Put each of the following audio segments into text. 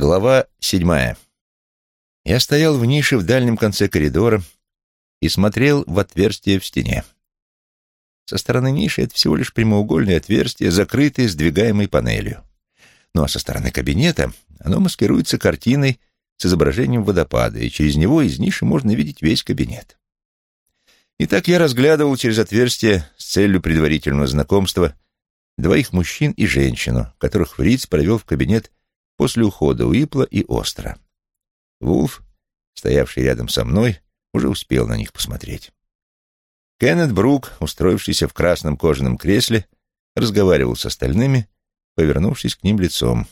Глава седьмая. Я стоял в нише в дальнем конце коридора и смотрел в отверстие в стене. Со стороны ниши это всего лишь прямоугольное отверстие, закрытое сдвигаемой панелью. Ну а со стороны кабинета оно маскируется картиной с изображением водопада, и через него из ниши можно видеть весь кабинет. Итак, я разглядывал через отверстие с целью предварительного знакомства двоих мужчин и женщину, которых Фриц провел в кабинет после ухода Уипла и Остра. Вулф, стоявший рядом со мной, уже успел на них посмотреть. Кеннет Брук, устроившийся в красном кожаном кресле, разговаривал с остальными, повернувшись к ним лицом.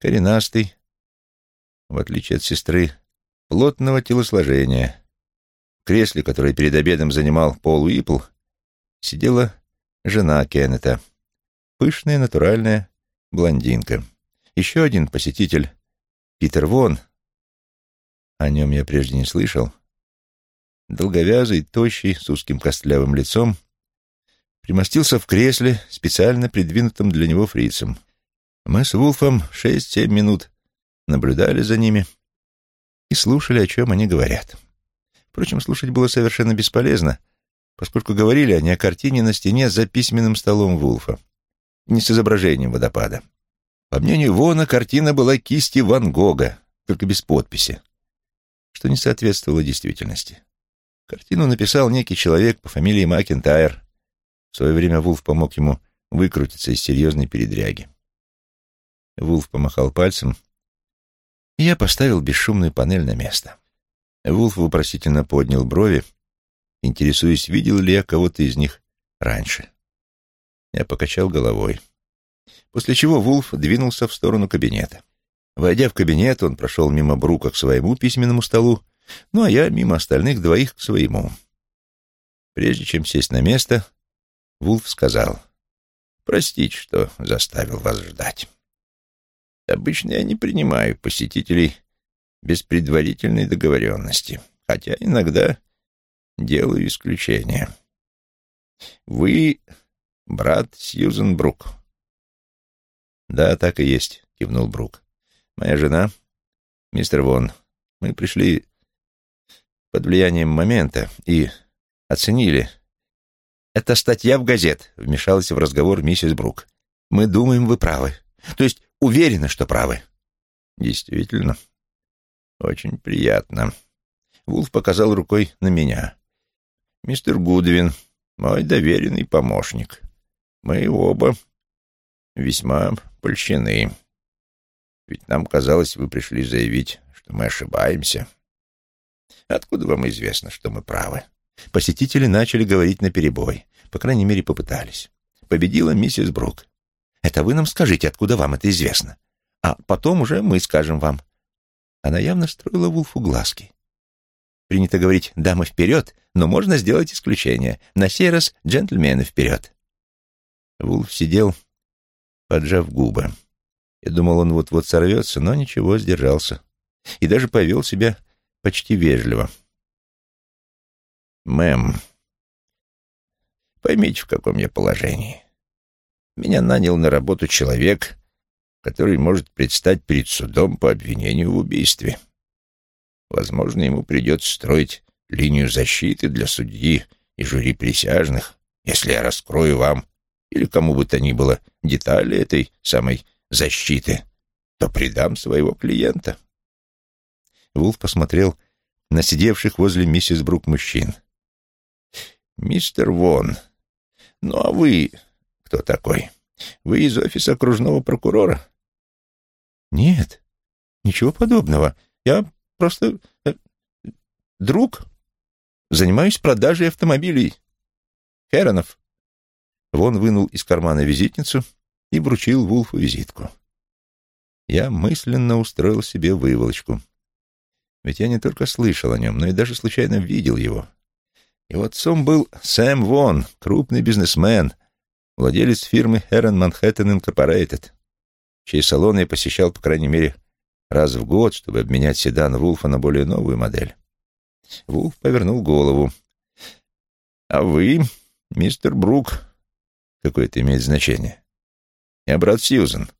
Коренастый, в отличие от сестры, плотного телосложения. В кресле, которое перед обедом занимал Пол Уипл, сидела жена Кеннета, пышная натуральная блондинка. Еще один посетитель, Питер Вон, о нем я прежде не слышал, долговязый, тощий, с узким костлявым лицом, примостился в кресле, специально придвинутом для него фрицем. Мы с Вулфом шесть-семь минут наблюдали за ними и слушали, о чем они говорят. Впрочем, слушать было совершенно бесполезно, поскольку говорили они о картине на стене за письменным столом Вулфа, не с изображением водопада. По мнению Вона, картина была кисти Ван Гога, только без подписи, что не соответствовало действительности. Картину написал некий человек по фамилии Макентайр. В свое время Вулф помог ему выкрутиться из серьезной передряги. Вулф помахал пальцем, и я поставил бесшумную панель на место. Вулф вопросительно поднял брови, интересуясь, видел ли я кого-то из них раньше. Я покачал головой после чего Вулф двинулся в сторону кабинета. Войдя в кабинет, он прошел мимо Брука к своему письменному столу, ну а я мимо остальных двоих к своему. Прежде чем сесть на место, Вулф сказал, «Простите, что заставил вас ждать. Обычно я не принимаю посетителей без предварительной договоренности, хотя иногда делаю исключения. Вы брат Сьюзен Брук». «Да, так и есть», — кивнул Брук. «Моя жена, мистер Вон, мы пришли под влиянием момента и оценили. Это статья в газет», — вмешалась в разговор миссис Брук. «Мы думаем, вы правы. То есть уверены, что правы». «Действительно, очень приятно». Вулф показал рукой на меня. «Мистер Гудвин, мой доверенный помощник. Мы оба весьма польщены. Ведь нам казалось, вы пришли заявить, что мы ошибаемся. Откуда вам известно, что мы правы? Посетители начали говорить наперебой. По крайней мере, попытались. Победила миссис Брук. Это вы нам скажите, откуда вам это известно. А потом уже мы скажем вам. Она явно строила Вулфу глазки. Принято говорить «дамы вперед», но можно сделать исключение. На сей раз джентльмены вперед. Вулф сидел, поджав губы. Я думал, он вот-вот сорвется, но ничего, сдержался. И даже повел себя почти вежливо. «Мэм, поймите, в каком я положении. Меня нанял на работу человек, который может предстать перед судом по обвинению в убийстве. Возможно, ему придется строить линию защиты для судьи и жюри присяжных, если я раскрою вам или кому бы то ни было детали этой самой защиты, то предам своего клиента. Вулф посмотрел на сидевших возле миссис Брук мужчин. «Мистер Вон, ну а вы кто такой? Вы из офиса окружного прокурора?» «Нет, ничего подобного. Я просто э, друг. Занимаюсь продажей автомобилей. Херонов». Вон вынул из кармана визитницу и вручил Вулфу визитку. Я мысленно устроил себе выволочку. Ведь я не только слышал о нем, но и даже случайно видел его. Его отцом был Сэм Вон, крупный бизнесмен, владелец фирмы Heron Manhattan Incorporated, чей салон я посещал, по крайней мере, раз в год, чтобы обменять седан Вулфа на более новую модель. Вулф повернул голову. «А вы, мистер Брук, Какое это имеет значение? Я брат Сьюзен.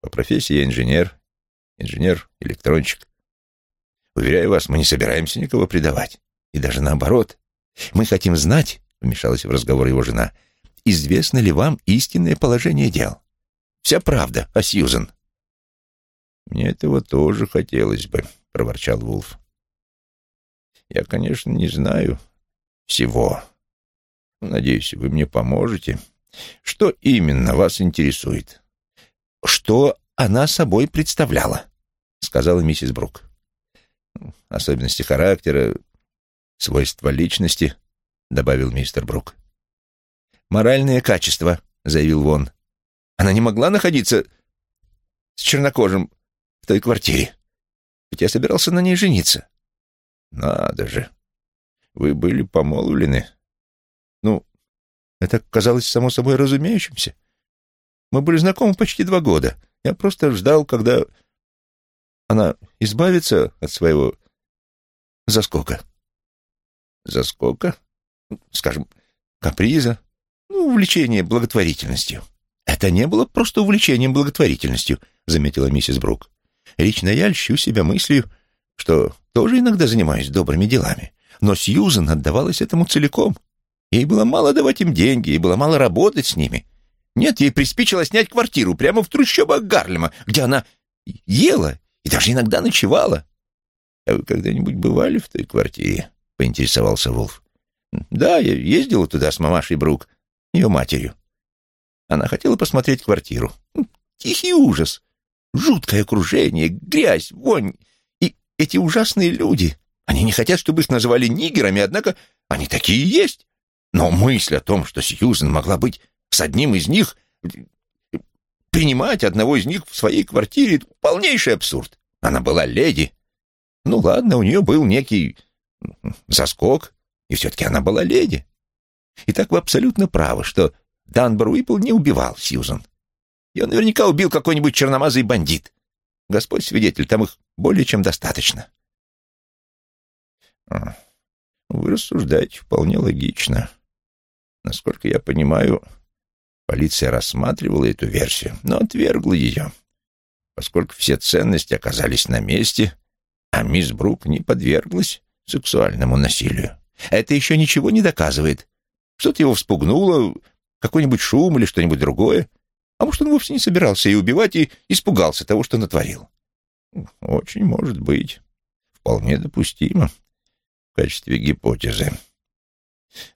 По профессии я инженер, инженер-электронщик. Уверяю вас, мы не собираемся никого предавать. И даже наоборот. Мы хотим знать, — вмешалась в разговор его жена, — известно ли вам истинное положение дел? Вся правда о Сьюзен. «Мне этого тоже хотелось бы», — проворчал Вулф. «Я, конечно, не знаю всего. Надеюсь, вы мне поможете. Что именно вас интересует?» «Что она собой представляла?» — сказала миссис Брук. «Особенности характера, свойства личности», — добавил мистер Брук. «Моральные качества», — заявил Вон. «Она не могла находиться с чернокожим в той квартире. Ведь я собирался на ней жениться. Надо же. Вы были помолвлены. Это казалось само собой разумеющимся. Мы были знакомы почти два года. Я просто ждал, когда она избавится от своего заскока. Заскока? Скажем, каприза, ну, увлечение благотворительностью. Это не было просто увлечением благотворительностью, заметила миссис Брук. Лично я льщу себя мыслью, что тоже иногда занимаюсь добрыми делами. Но Сьюзен отдавалась этому целиком. Ей было мало давать им деньги, ей было мало работать с ними. Нет, ей приспичило снять квартиру прямо в трущобах Гарлема, где она ела и даже иногда ночевала. — А вы когда-нибудь бывали в той квартире? — поинтересовался Волф. — Да, я ездила туда с мамашей Брук, ее матерью. Она хотела посмотреть квартиру. Тихий ужас. Жуткое окружение, грязь, вонь. И эти ужасные люди. Они не хотят, чтобы их называли нигерами, однако они такие есть. Но мысль о том, что Сьюзен могла быть с одним из них, принимать одного из них в своей квартире, это полнейший абсурд. Она была леди. Ну ладно, у нее был некий заскок, и все-таки она была леди. И так вы абсолютно правы, что Данбор Уиппл не убивал Сьюзан. Ее наверняка убил какой-нибудь черномазый бандит. Господь свидетель, там их более чем достаточно. Вы рассуждаете вполне логично. Насколько я понимаю, полиция рассматривала эту версию, но отвергла ее, поскольку все ценности оказались на месте, а мисс Брук не подверглась сексуальному насилию. Это еще ничего не доказывает. Что-то его вспугнуло, какой-нибудь шум или что-нибудь другое. А может, он вовсе не собирался и убивать, и испугался того, что натворил? Очень может быть. Вполне допустимо в качестве гипотезы.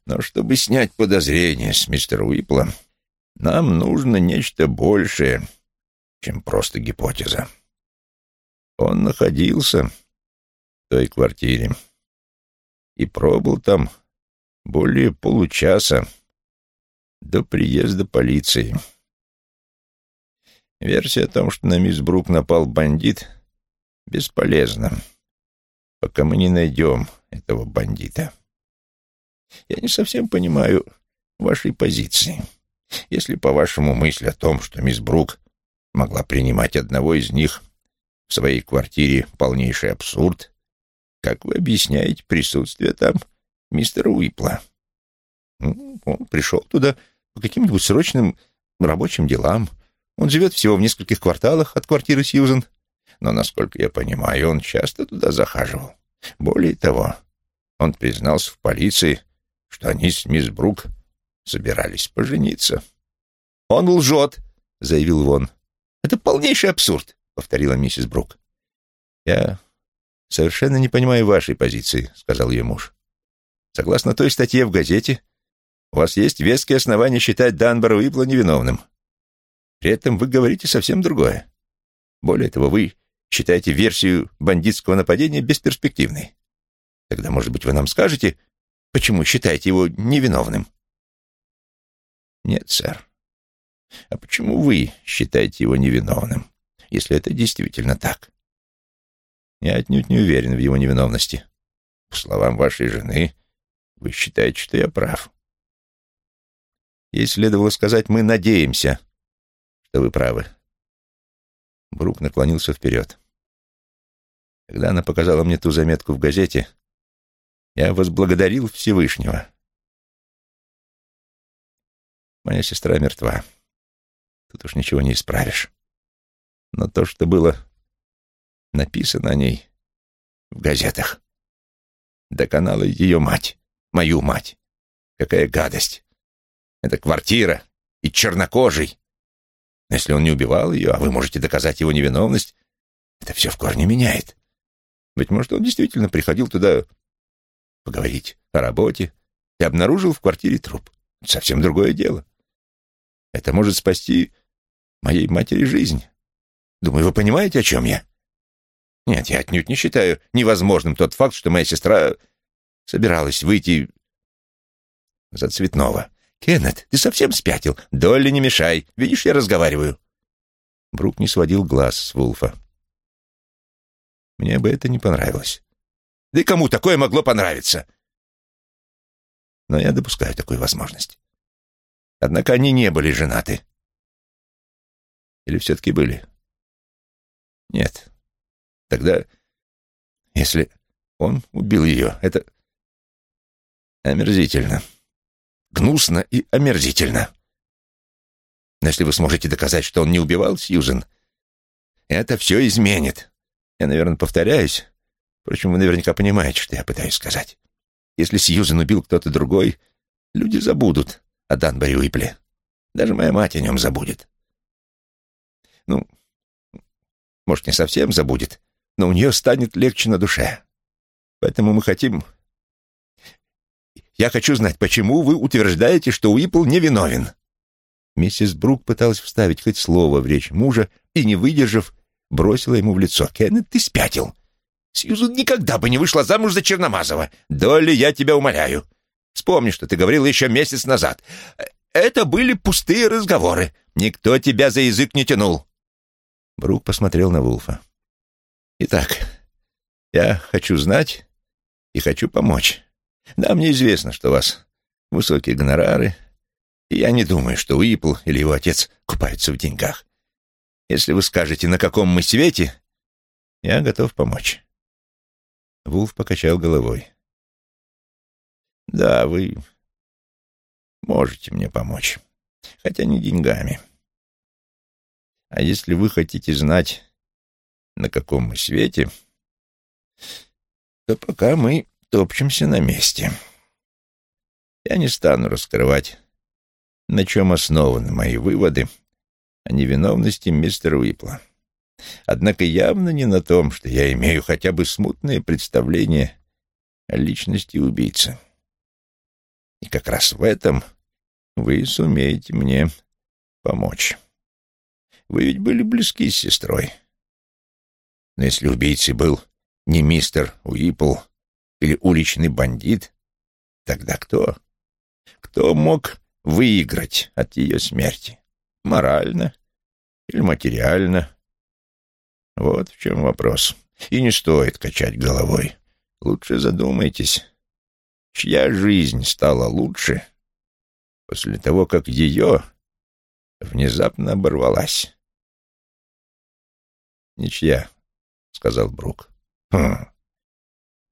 Но чтобы снять подозрения с мистера Уипла, нам нужно нечто большее, чем просто гипотеза. Он находился в той квартире и пробыл там более получаса до приезда полиции. Версия о том, что на мисс Брук напал бандит, бесполезна, пока мы не найдем этого бандита. Я не совсем понимаю вашей позиции. Если, по-вашему, мысль о том, что мисс Брук могла принимать одного из них в своей квартире полнейший абсурд, как вы объясняете присутствие там мистера Уипла? Ну, он пришел туда по каким-нибудь срочным рабочим делам, он живет всего в нескольких кварталах от квартиры Сьюзен, но, насколько я понимаю, он часто туда захаживал. Более того, он признался в полиции, что они с мисс Брук собирались пожениться. «Он лжет», — заявил Вон. «Это полнейший абсурд», — повторила миссис Брук. «Я совершенно не понимаю вашей позиции», — сказал ее муж. «Согласно той статье в газете, у вас есть веские основания считать Данбора Уипла невиновным. При этом вы говорите совсем другое. Более того, вы считаете версию бандитского нападения бесперспективной. Тогда, может быть, вы нам скажете, почему считаете его невиновным? Нет, сэр. А почему вы считаете его невиновным, если это действительно так? Я отнюдь не уверен в его невиновности. По словам вашей жены, вы считаете, что я прав. Ей следовало сказать «мы надеемся», что вы правы. Брук наклонился вперед. Когда она показала мне ту заметку в газете, я возблагодарил Всевышнего. Моя сестра мертва. Тут уж ничего не исправишь. Но то, что было написано о ней в газетах, доконала ее мать, мою мать. Какая гадость! Это квартира и чернокожий. Но если он не убивал ее, а вы можете доказать его невиновность, это все в корне меняет. Быть может, он действительно приходил туда поговорить о работе и обнаружил в квартире труп. Совсем другое дело. Это может спасти моей матери жизнь. Думаю, вы понимаете, о чем я? Нет, я отнюдь не считаю невозможным тот факт, что моя сестра собиралась выйти за цветного. «Кеннет, ты совсем спятил? Долли, не мешай. Видишь, я разговариваю». Брук не сводил глаз с Вулфа. Мне бы это не понравилось. Да и кому такое могло понравиться? Но я допускаю такую возможность. Однако они не были женаты. Или все-таки были? Нет. Тогда, если он убил ее, это омерзительно. Гнусно и омерзительно. Но если вы сможете доказать, что он не убивал Сьюзен, это все изменит. Я, наверное, повторяюсь. Впрочем, вы наверняка понимаете, что я пытаюсь сказать. Если Сьюзен убил кто-то другой, люди забудут о Данборе Уипле. Даже моя мать о нем забудет. Ну, может, не совсем забудет, но у нее станет легче на душе. Поэтому мы хотим... Я хочу знать, почему вы утверждаете, что Уипл невиновен?» Миссис Брук пыталась вставить хоть слово в речь мужа и, не выдержав, бросила ему в лицо. «Кеннет, ты спятил! Сьюзан никогда бы не вышла замуж за Черномазова! Долли, я тебя умоляю! Вспомни, что ты говорил еще месяц назад. Это были пустые разговоры. Никто тебя за язык не тянул!» Брук посмотрел на Вулфа. «Итак, я хочу знать и хочу помочь. Да, мне известно, что у вас высокие гонорары, и я не думаю, что Уипл или его отец купаются в деньгах. Если вы скажете, на каком мы свете, я готов помочь». Вулф покачал головой. «Да, вы можете мне помочь, хотя не деньгами. А если вы хотите знать, на каком мы свете, то пока мы топчемся на месте. Я не стану раскрывать, на чем основаны мои выводы о невиновности мистера Уипла. Однако явно не на том, что я имею хотя бы смутное представление о личности убийцы. И как раз в этом вы сумеете мне помочь. Вы ведь были близки с сестрой. Но если убийцей был не мистер Уипл или уличный бандит, тогда кто? Кто мог выиграть от ее смерти? Морально или материально? Вот в чем вопрос. И не стоит качать головой. Лучше задумайтесь, чья жизнь стала лучше после того, как ее внезапно оборвалась. «Ничья», — сказал Брук. «Хм.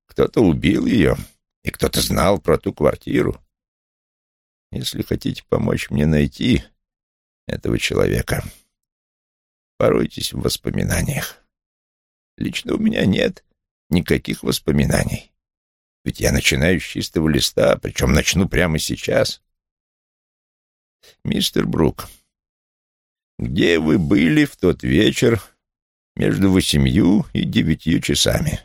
Кто-то убил ее, и кто-то знал про ту квартиру. Если хотите помочь мне найти этого человека, поройтесь в воспоминаниях. Лично у меня нет никаких воспоминаний. Ведь я начинаю с чистого листа, причем начну прямо сейчас. Мистер Брук, где вы были в тот вечер, между восемью и девятью часами.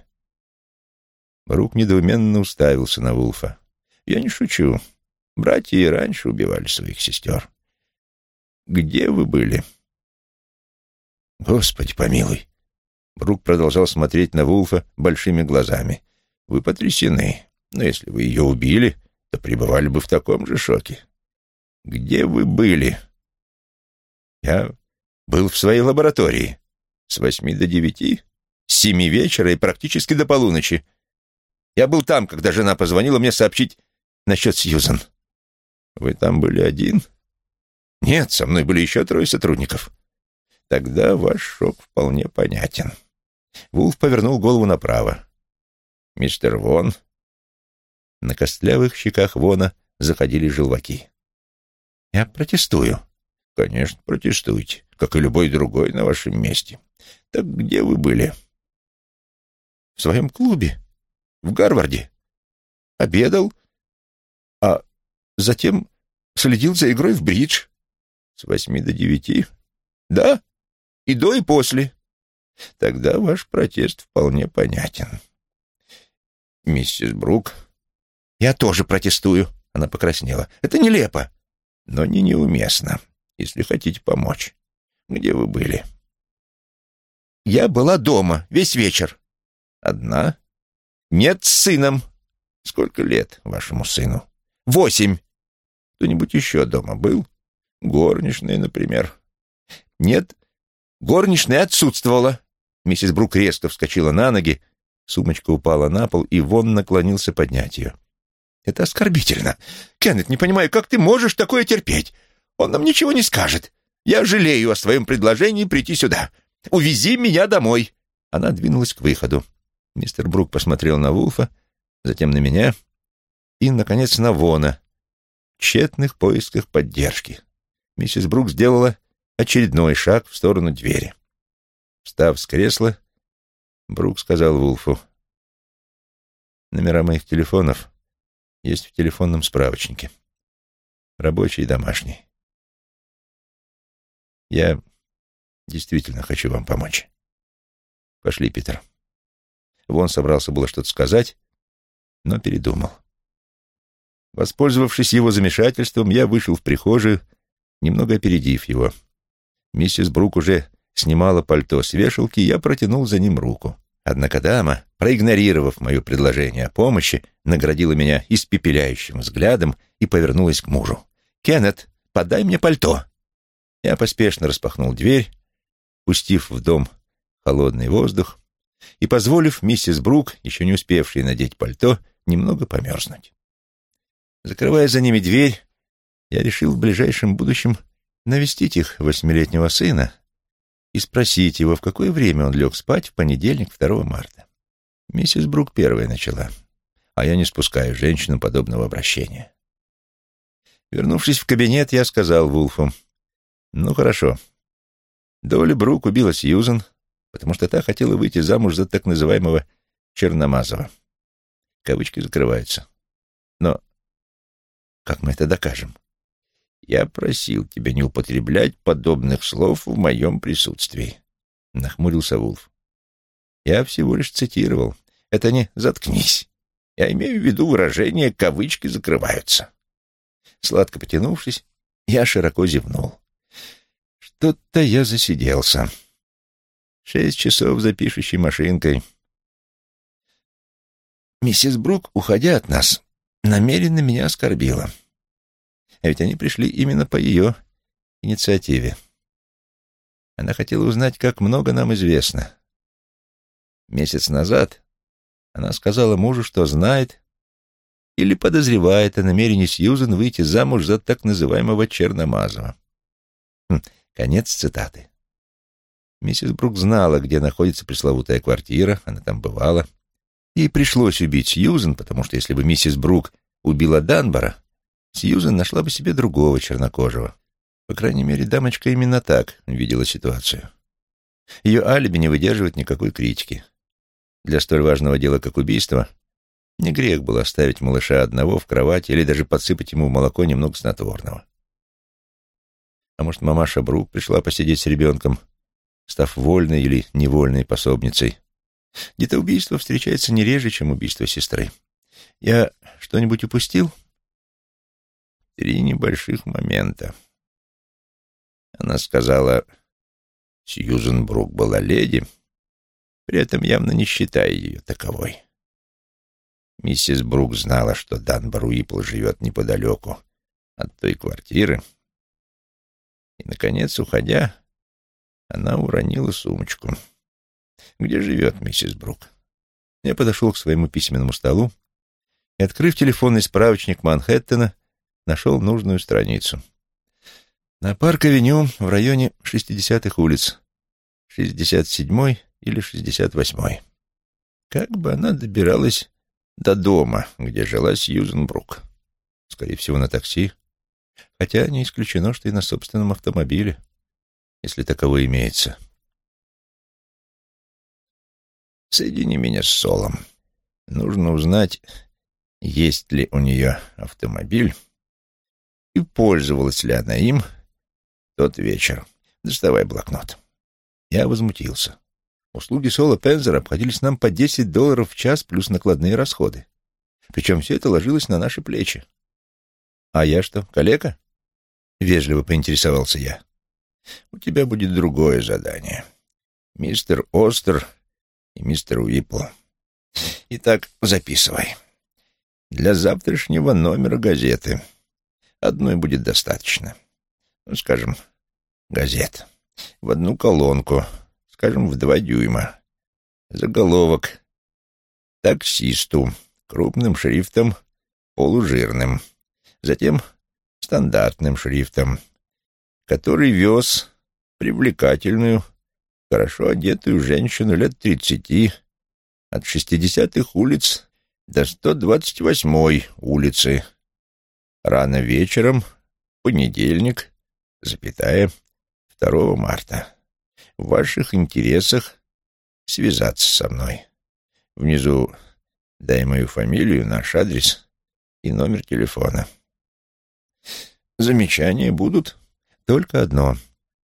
Брук недоуменно уставился на Вулфа. «Я не шучу. Братья и раньше убивали своих сестер. Где вы были?» «Господи помилуй!» Брук продолжал смотреть на Вулфа большими глазами. «Вы потрясены. Но если вы ее убили, то пребывали бы в таком же шоке. Где вы были?» «Я был в своей лаборатории. С восьми до девяти, с семи вечера и практически до полуночи. Я был там, когда жена позвонила мне сообщить насчет Сьюзан. Вы там были один? Нет, со мной были еще трое сотрудников. Тогда ваш шок вполне понятен. Вулф повернул голову направо. Мистер Вон. На костлявых щеках Вона заходили желваки. Я протестую. Конечно, протестуйте, как и любой другой на вашем месте. Так где вы были? В своем клубе. В Гарварде. Обедал, а затем следил за игрой в бридж. С восьми до девяти? Да, и до, и после. Тогда ваш протест вполне понятен. Миссис Брук... Я тоже протестую. Она покраснела. Это нелепо. Но не неуместно, если хотите помочь. Где вы были? Я была дома весь вечер. Одна? Нет, с сыном. Сколько лет вашему сыну? Восемь. Кто-нибудь еще дома был? Горничная, например. Нет, горничная отсутствовала. Миссис Брук резко вскочила на ноги, сумочка упала на пол, и Вон наклонился поднять ее. «Это оскорбительно. Кеннет, не понимаю, как ты можешь такое терпеть? Он нам ничего не скажет. Я жалею о своем предложении прийти сюда. Увези меня домой!» Она двинулась к выходу. Мистер Брук посмотрел на Вулфа, затем на меня и, наконец, на Вона в тщетных поисках поддержки. Миссис Брук сделала очередной шаг в сторону двери. Встав с кресла, Брук сказал Вулфу, «Номера моих телефонов есть в телефонном справочнике. Рабочий и домашний. Я действительно хочу вам помочь. Пошли, Питер». Вон собрался было что-то сказать, но передумал. Воспользовавшись его замешательством, я вышел в прихожую, немного опередив его. Миссис Брук уже снимала пальто с вешалки, я протянул за ним руку. Однако дама, проигнорировав мое предложение о помощи, наградила меня испепеляющим взглядом и повернулась к мужу. «Кеннет, подай мне пальто!» Я поспешно распахнул дверь, пустив в дом холодный воздух, и позволив миссис Брук, еще не успевшей надеть пальто, немного померзнуть. Закрывая за ними дверь, я решил в ближайшем будущем навестить их восьмилетнего сына и спросить его, в какое время он лег спать в понедельник 2 марта. Миссис Брук первая начала, а я не спускаю женщину подобного обращения. Вернувшись в кабинет, я сказал Вулфу, «Ну, хорошо. Долли Брук убила Сьюзен, потому что та хотела выйти замуж за так называемого Черномазова. Кавычки закрываются. Но как мы это докажем? Я просил тебя не употреблять подобных слов в моем присутствии. Нахмурился Вулф. Я всего лишь цитировал. Это не «заткнись». Я имею в виду выражение «кавычки закрываются». Сладко потянувшись, я широко зевнул. Что-то я засиделся. Шесть часов за пишущей машинкой. Миссис Брук, уходя от нас, намеренно меня оскорбила. А ведь они пришли именно по ее инициативе. Она хотела узнать, как много нам известно. Месяц назад она сказала мужу, что знает или подозревает о намерении Сьюзен выйти замуж за так называемого Черномазова. Хм, конец цитаты. Миссис Брук знала, где находится пресловутая квартира, она там бывала. Ей пришлось убить Сьюзен, потому что если бы миссис Брук убила Данбора, Сьюзен нашла бы себе другого чернокожего. По крайней мере, дамочка именно так видела ситуацию. Ее алиби не выдерживает никакой критики. Для столь важного дела, как убийство, не грех было оставить малыша одного в кровати или даже подсыпать ему в молоко немного снотворного. А может, мамаша Брук пришла посидеть с ребенком — став вольной или невольной пособницей. Где-то убийство встречается не реже, чем убийство сестры. Я что-нибудь упустил? Три небольших момента. Она сказала, Сьюзен Брук была леди, при этом явно не считая ее таковой. Миссис Брук знала, что Дан Баруипл живет неподалеку от той квартиры. И, наконец, уходя, она уронила сумочку. «Где живет миссис Брук?» Я подошел к своему письменному столу и, открыв телефонный справочник Манхэттена, нашел нужную страницу. На Парк-авеню в районе 60-х улиц, 67-й или 68-й. Как бы она добиралась до дома, где жила Сьюзен Брук? Скорее всего, на такси. Хотя не исключено, что и на собственном автомобиле, если таковой имеется. Соедини меня с Солом. Нужно узнать, есть ли у нее автомобиль и пользовалась ли она им тот вечер. Доставай блокнот. Я возмутился. Услуги Сола Пензера обходились нам по 10 долларов в час плюс накладные расходы. Причем все это ложилось на наши плечи. «А я что, калека?» — вежливо поинтересовался я. «У тебя будет другое задание. Мистер Остер и мистер Уипл. Итак, записывай. Для завтрашнего номера газеты. Одной будет достаточно. Ну, скажем, газет. В одну колонку, скажем, в два дюйма. Заголовок. Таксисту. Крупным шрифтом, полужирным. Затем стандартным шрифтом, который вез привлекательную, хорошо одетую женщину лет тридцати от шестидесятых улиц до сто двадцать восьмой улицы. Рано вечером, понедельник, запятая, 2 марта. В ваших интересах связаться со мной. Внизу дай мою фамилию, наш адрес и номер телефона. Замечания будут? Только одно.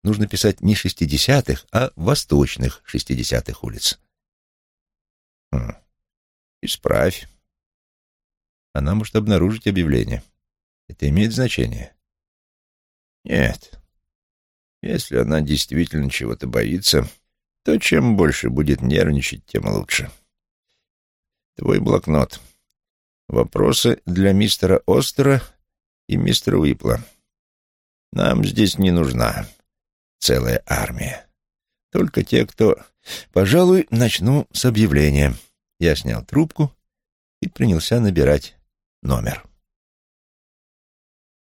Нужно писать не шестидесятых, а восточных шестидесятых улиц. Хм. Исправь. Она может обнаружить объявление. Это имеет значение? Нет. Если она действительно чего-то боится, то чем больше будет нервничать, тем лучше. Твой блокнот. Вопросы для мистера Остера и мистера Уипла. Нам здесь не нужна целая армия. Только те, кто... Пожалуй, начну с объявления. Я снял трубку и принялся набирать номер.